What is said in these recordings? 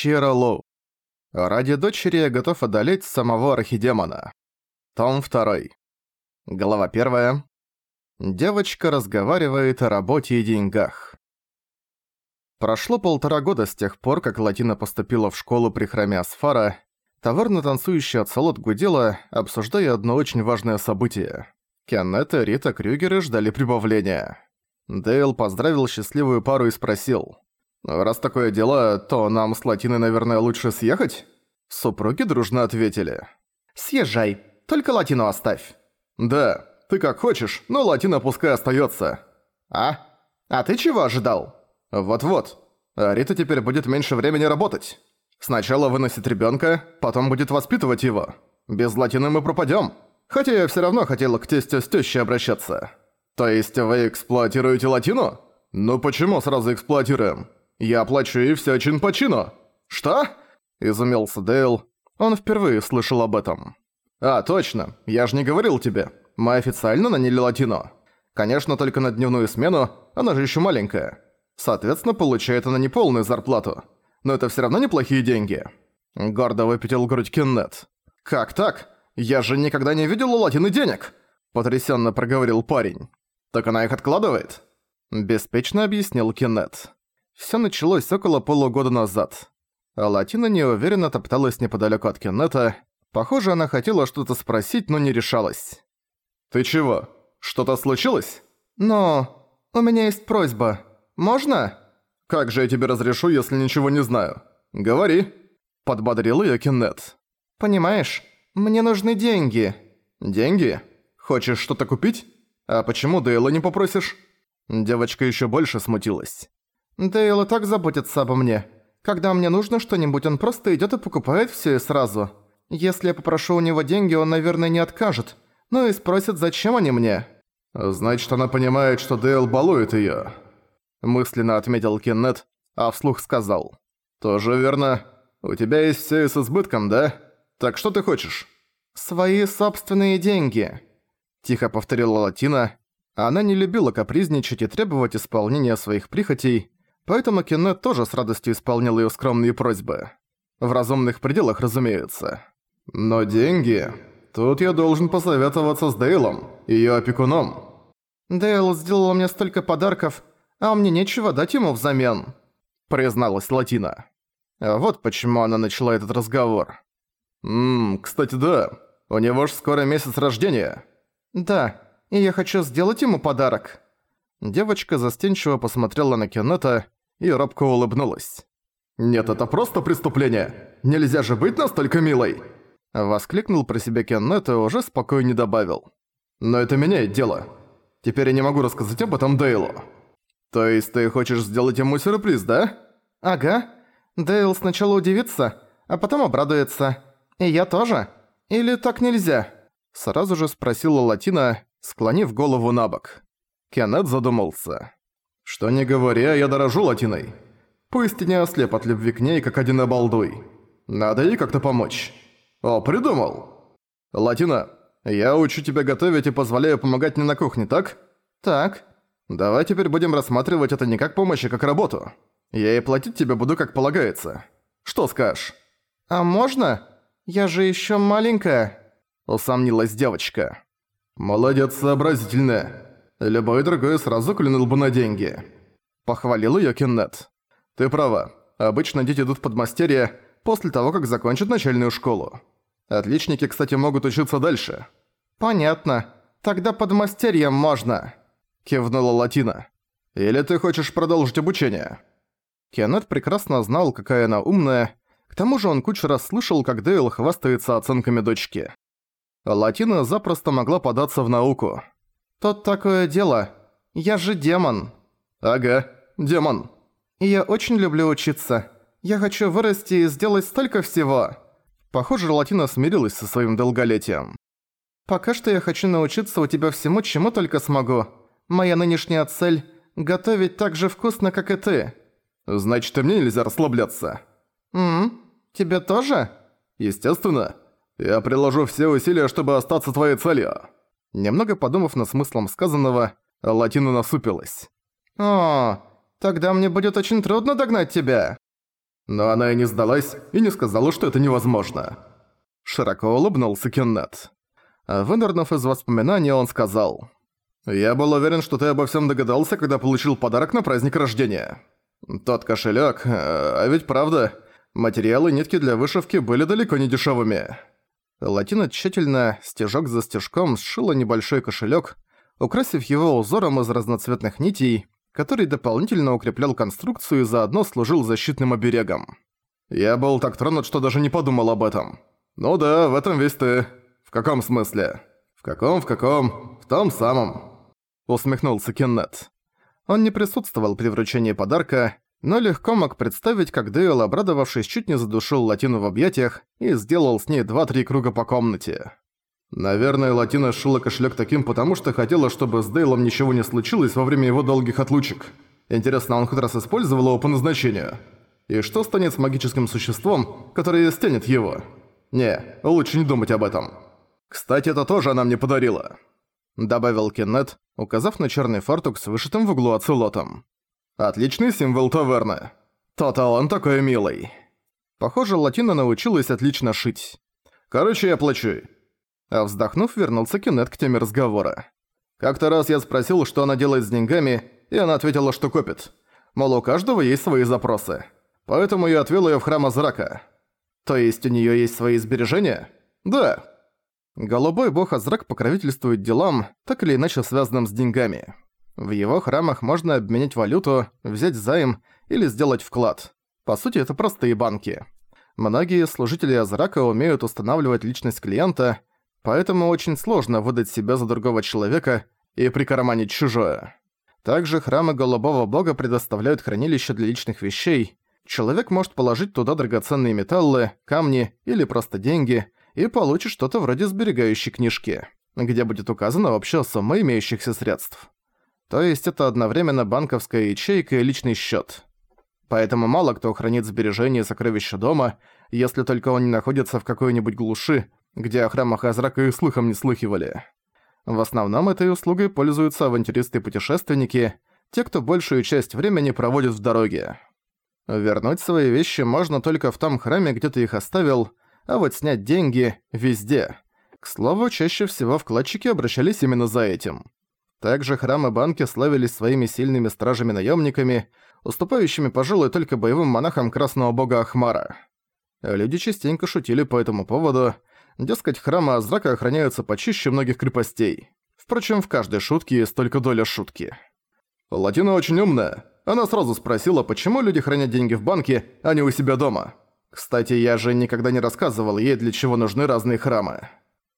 Пещера Лоу. Ради дочери я готов одолеть самого архидемона. Том 2. Глава 1. Девочка разговаривает о работе и деньгах. Прошло полтора года с тех пор, как Латина поступила в школу при храме Асфара. Таверна-танцующая Ацелот гудела, обсуждая одно очень важное событие. Кеннет и Рита Крюгеры ждали прибавления. Дейл поздравил счастливую пару и спросил. «Раз такое дело, то нам с Латиной, наверное, лучше съехать?» Супруги дружно ответили. «Съезжай, только Латину оставь». «Да, ты как хочешь, но Латина пускай остаётся». «А? А ты чего ожидал?» «Вот-вот. А Рита теперь будет меньше времени работать. Сначала выносит ребёнка, потом будет воспитывать его. Без Латины мы пропадём. Хотя я всё равно хотела к тестю с тёщей обращаться». «То есть вы эксплуатируете Латину?» «Ну почему сразу эксплуатируем? Я плачу и всё чин по чину». «Что?» – изумился Дейл. Он впервые слышал об этом. «А, точно. Я же не говорил тебе. Мы официально наняли Латино. Конечно, только на дневную смену, она же ещё маленькая. Соответственно, получает она не полную зарплату. Но это всё равно неплохие деньги». Гордо выпятил грудь Кеннет. «Как так? Я же никогда не видел у Латины денег!» Потрясённо проговорил парень. «Так она их откладывает?» Беспечно объяснил Кеннет. Всё началось около полугода назад. А Латина неуверенно топталась неподалёку от Кеннета. Похоже, она хотела что-то спросить, но не решалась. «Ты чего? Что-то случилось?» «Но... у меня есть просьба. Можно?» «Как же я тебе разрешу, если ничего не знаю? Говори!» Подбодрил её Кеннет. «Понимаешь, мне нужны деньги». «Деньги? Хочешь что-то купить?» «А почему Дейла не попросишь?» Девочка ещё больше смутилась. «Дейл и так заботится обо мне. Когда мне нужно что-нибудь, он просто идёт и покупает всё и сразу. Если я попрошу у него деньги, он, наверное, не откажет. Ну и спросит, зачем они мне». «Значит, она понимает, что Дейл балует её», – мысленно отметил Кеннет, а вслух сказал. «Тоже верно. У тебя есть всё и с избытком, да? Так что ты хочешь?» «Свои собственные деньги», Тихо повторила Латина. Она не любила капризничать и требовать исполнения своих прихотей, поэтому Кеннет тоже с радостью исполнил её скромные просьбы. В разумных пределах, разумеется. «Но деньги... Тут я должен посоветоваться с Дейлом, её опекуном». «Дейл сделал мне столько подарков, а мне нечего дать ему взамен», призналась Латина. Вот почему она начала этот разговор. «Ммм, кстати, да. У него ж скоро месяц рождения. «Да, и я хочу сделать ему подарок». Девочка застенчиво посмотрела на Кеннета и робко улыбнулась. «Нет, это просто преступление! Нельзя же быть настолько милой!» Воскликнул про себя Кеннет и уже спокойно добавил. «Но это меняет дело. Теперь я не могу рассказать об этом Дейлу». «То есть ты хочешь сделать ему сюрприз, да?» «Ага. Дейл сначала удивится, а потом обрадуется. И я тоже. Или так нельзя?» Сразу же спросила Латина, склонив голову на бок. Кеннет задумался. «Что не говоря, я дорожу Латиной. Пусть не ослеп от любви к ней, как один обалдуй. Надо ей как-то помочь. О, придумал! Латина, я учу тебя готовить и позволяю помогать мне на кухне, так? Так. Давай теперь будем рассматривать это не как помощь, а как работу. Я и платить тебе буду как полагается. Что скажешь? А можно? Я же еще маленькая усомнилась девочка. «Молодец, сообразительная. Любой другой сразу клюнул бы на деньги». Похвалил её Кеннет. «Ты права. Обычно дети идут в подмастерье после того, как закончат начальную школу. Отличники, кстати, могут учиться дальше». «Понятно. Тогда подмастерьем можно», – кивнула Латина. «Или ты хочешь продолжить обучение?» Кеннет прекрасно знал, какая она умная, к тому же он кучу раз слышал, как Дейл хвастается оценками дочки. Латина запросто могла податься в науку. «Тут такое дело. Я же демон». «Ага, демон». И «Я очень люблю учиться. Я хочу вырасти и сделать столько всего». Похоже, Латина смирилась со своим долголетием. «Пока что я хочу научиться у тебя всему, чему только смогу. Моя нынешняя цель – готовить так же вкусно, как и ты». «Значит, и мне нельзя расслабляться». «М? Тебе тоже?» «Естественно. Я приложу все усилия, чтобы остаться твоей целью». Немного подумав над смыслом сказанного, Латина насупилась. «О, тогда мне будет очень трудно догнать тебя». Но она и не сдалась, и не сказала, что это невозможно. Широко улыбнулся Кеннет. Вынырнув из воспоминаний, он сказал. «Я был уверен, что ты обо всем догадался, когда получил подарок на праздник рождения. Тот кошелек, э, а ведь правда, материалы нитки для вышивки были далеко не дешевыми. Латина тщательно, стежок за стежком, сшила небольшой кошелек, украсив его узором из разноцветных нитей, который дополнительно укреплял конструкцию и заодно служил защитным оберегом. Я был так тронут, что даже не подумал об этом. Ну да, в этом весь ты. В каком смысле? В каком, в каком? В том самом. Усмехнулся Кеннет. Он не присутствовал при вручении подарка, но легко мог представить, как Дейл, обрадовавшись, чуть не задушил Латину в объятиях и сделал с ней два-три круга по комнате. Наверное, Латина сшила кошелек таким, потому что хотела, чтобы с Дейлом ничего не случилось во время его долгих отлучек. Интересно, он хоть раз использовал его по назначению? И что станет с магическим существом, которое стянет его? Не, лучше не думать об этом. Кстати, это тоже она мне подарила. Добавил Кеннет, указав на черный фартук с вышитым в углу оцелотом. Отличный символ таверны. То-то он такой милый. Похоже, Латина научилась отлично шить. Короче, я плачу. А вздохнув, вернулся Кеннет к теме разговора. Как-то раз я спросил, что она делает с деньгами, и она ответила, что копит. Мол, у каждого есть свои запросы. Поэтому я отвел её в храм Азрака. То есть у неё есть свои сбережения? Да. Голубой бог Азрак покровительствует делам, так или иначе связанным с деньгами. В его храмах можно обменять валюту, взять займ или сделать вклад. По сути, это простые банки. Многие служители Азрака умеют устанавливать личность клиента, Поэтому очень сложно выдать себя за другого человека и прикарманить чужое. Также храмы Голубого Бога предоставляют хранилище для личных вещей. Человек может положить туда драгоценные металлы, камни или просто деньги и получит что-то вроде сберегающей книжки, где будет указана общая сумма имеющихся средств. То есть это одновременно банковская ячейка и личный счет. Поэтому мало кто хранит сбережения и сокровища дома, если только он не находится в какой-нибудь глуши, где о храмах Азрака и слыхом не слыхивали. В основном этой услугой пользуются авантюристы-путешественники, те, кто большую часть времени проводит в дороге. Вернуть свои вещи можно только в том храме, где ты их оставил, а вот снять деньги – везде. К слову, чаще всего вкладчики обращались именно за этим. Также храмы-банки славились своими сильными стражами-наемниками, уступающими, пожалуй, только боевым монахам красного бога Ахмара. Люди частенько шутили по этому поводу – Дескать, храмы Азрака охраняются почище многих крепостей. Впрочем, в каждой шутке есть только доля шутки. Латина очень умная. Она сразу спросила, почему люди хранят деньги в банке, а не у себя дома. Кстати, я же никогда не рассказывал ей, для чего нужны разные храмы.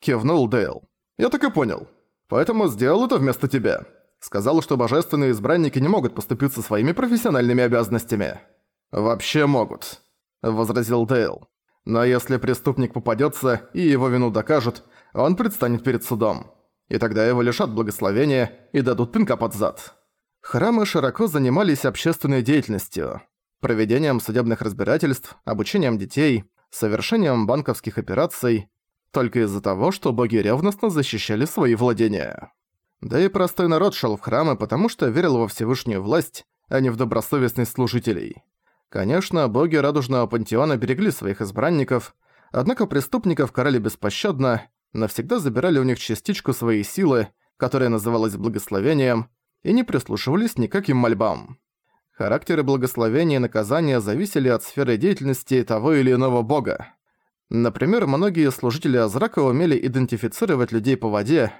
Кивнул Дейл. Я так и понял. Поэтому сделал это вместо тебя. Сказал, что божественные избранники не могут поступиться своими профессиональными обязанностями. «Вообще могут», — возразил Дейл. Но если преступник попадется и его вину докажут, он предстанет перед судом. И тогда его лишат благословения и дадут пинка под зад. Храмы широко занимались общественной деятельностью. Проведением судебных разбирательств, обучением детей, совершением банковских операций, только из-за того, что боги ревностно защищали свои владения. Да и простой народ шел в храмы, потому что верил во Всевышнюю власть, а не в добросовестность служителей. Конечно, боги Радужного Пантеона берегли своих избранников, однако преступников карали беспощадно, навсегда забирали у них частичку своей силы, которая называлась благословением, и не прислушивались никаким мольбам. Характеры благословения и наказания зависели от сферы деятельности того или иного бога. Например, многие служители Азрака умели идентифицировать людей по воде,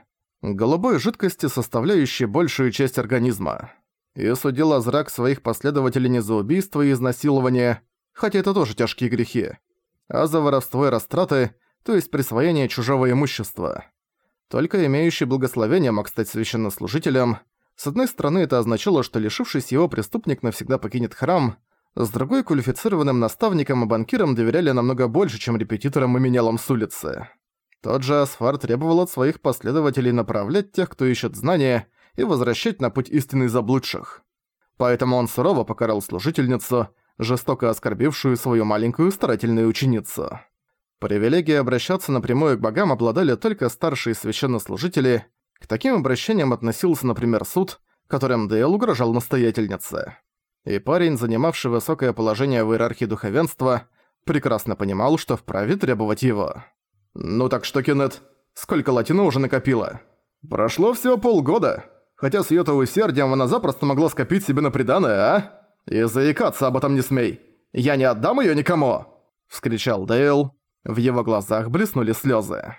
голубой жидкости, составляющей большую часть организма и судил Азрак своих последователей не за убийство и изнасилование, хотя это тоже тяжкие грехи, а за воровство и растраты, то есть присвоение чужого имущества. Только имеющий благословение мог стать священнослужителем. С одной стороны, это означало, что лишившись его, преступник навсегда покинет храм, с другой, квалифицированным наставникам и банкирам доверяли намного больше, чем репетиторам и менялам с улицы. Тот же Асфар требовал от своих последователей направлять тех, кто ищет знания, и возвращать на путь истинный заблудших. Поэтому он сурово покарал служительницу, жестоко оскорбившую свою маленькую старательную ученицу. Привилегии обращаться напрямую к богам обладали только старшие священнослужители. К таким обращениям относился, например, суд, которым Дейл угрожал настоятельнице. И парень, занимавший высокое положение в иерархии духовенства, прекрасно понимал, что вправе требовать его. «Ну так что, Кеннет, сколько латина уже накопила?» «Прошло всего полгода, хотя с её-то усердием она запросто могла скопить себе на приданое, а? И заикаться об этом не смей. Я не отдам её никому!» — вскричал Дейл. В его глазах блеснули слёзы.